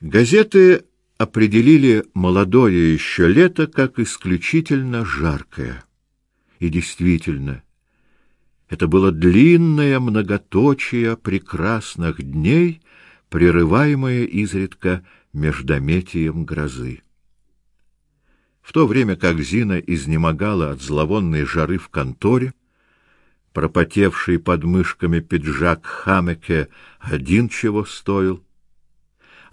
Газеты определили молодое еще лето как исключительно жаркое. И действительно, это было длинное многоточие прекрасных дней, прерываемое изредка междометием грозы. В то время как Зина изнемогала от зловонной жары в конторе, пропотевший под мышками пиджак Хамеке один чего стоил,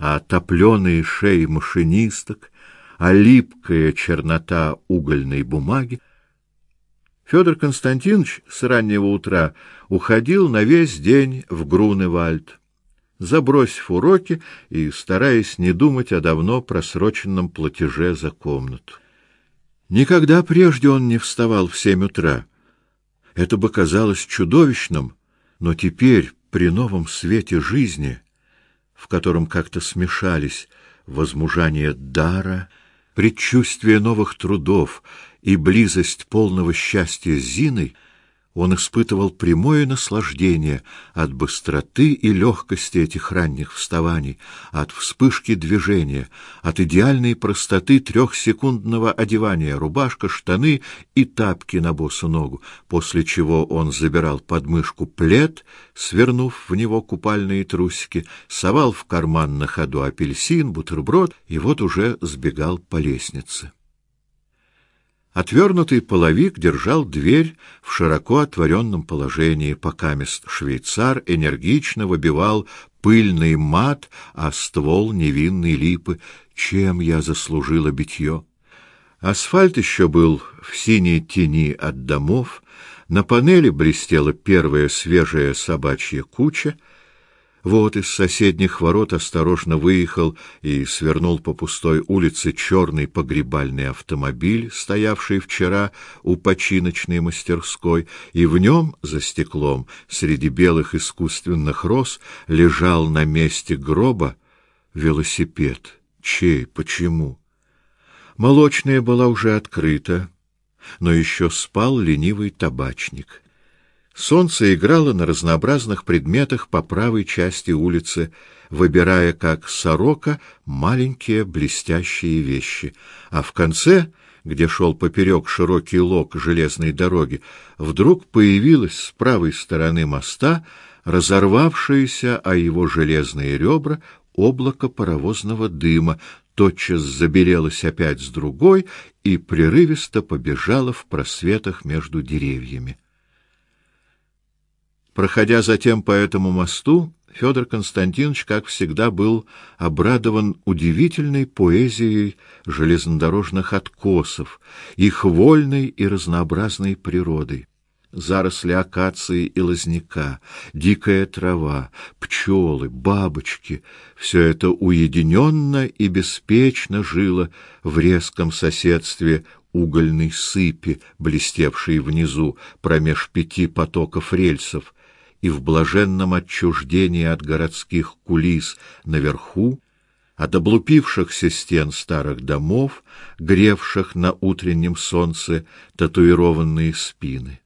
а топленые шеи машинисток, а липкая чернота угольной бумаги, Федор Константинович с раннего утра уходил на весь день в Груневальд, забросив уроки и стараясь не думать о давно просроченном платеже за комнату. Никогда прежде он не вставал в семь утра. Это бы казалось чудовищным, но теперь, при новом свете жизни, в котором как-то смешались возмужание дара, предчувствие новых трудов и близость полного счастья с Зиной, он испытывал прямое наслаждение от быстроты и легкости этих ранних вставаний, от вспышки движения, от идеальной простоты трехсекундного одевания рубашка, штаны и тапки на босу ногу, после чего он забирал под мышку плед, свернув в него купальные трусики, совал в карман на ходу апельсин, бутерброд и вот уже сбегал по лестнице. Отвернутый половик держал дверь в широко отворенном положении, пока мест швейцар энергично выбивал пыльный мат, а ствол невинной липы. Чем я заслужила битье? Асфальт еще был в синей тени от домов, на панели блестела первая свежая собачья куча — вот из соседних ворот осторожно выехал и свернул по пустой улице черный погребальный автомобиль, стоявший вчера у починочной мастерской, и в нем, за стеклом, среди белых искусственных роз, лежал на месте гроба велосипед. Чей? Почему? Молочная была уже открыта, но еще спал ленивый табачник. Солнце играло на разнообразных предметах по правой части улицы, выбирая как сорока маленькие блестящие вещи, а в конце, где шел поперек широкий лог железной дороги, вдруг появилось с правой стороны моста разорвавшееся о его железные ребра облако паровозного дыма, тотчас забелелось опять с другой и прерывисто побежало в просветах между деревьями. Проходя затем по этому мосту, Федор Константинович, как всегда, был обрадован удивительной поэзией железнодорожных откосов, их вольной и разнообразной природой. Заросли акации и лозняка, дикая трава, пчелы, бабочки — все это уединенно и беспечно жило в резком соседстве угольной сыпи, блестевшей внизу промеж пяти потоков рельсов, и в блаженном отчуждении от городских кулис наверху, от облупившихся стен старых домов, гревших на утреннем солнце татуированные спины.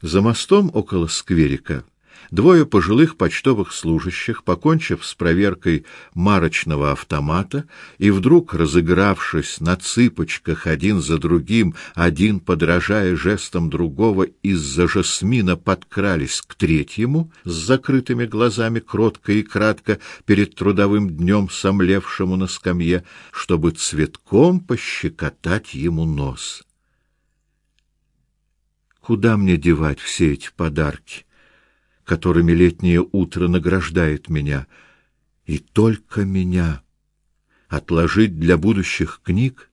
За мостом около скверика Двое пожилых почтовых служащих, покончив с проверкой марочного автомата и вдруг разыгравшись на цыпочках один за другим, один подражая жестам другого, из-за жасмина подкрались к третьему с закрытыми глазами кротко и кратко перед трудовым днем сомлевшему на скамье, чтобы цветком пощекотать ему нос. Куда мне девать все эти подарки? Которыми летнее утро награждает меня, и только меня. Отложить для будущих книг,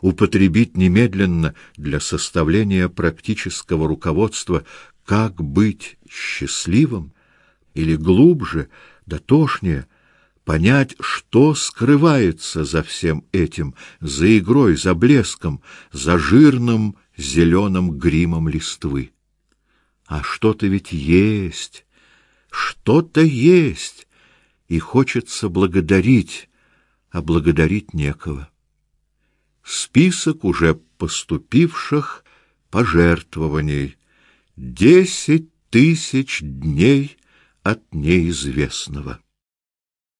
употребить немедленно для составления практического руководства, как быть счастливым, или глубже, дотошнее, понять, что скрывается за всем этим, за игрой, за блеском, за жирным зеленым гримом листвы. А что-то ведь есть, что-то есть, и хочется благодарить, а благодарить некого. Список уже поступивших пожертвований. Десять тысяч дней от неизвестного.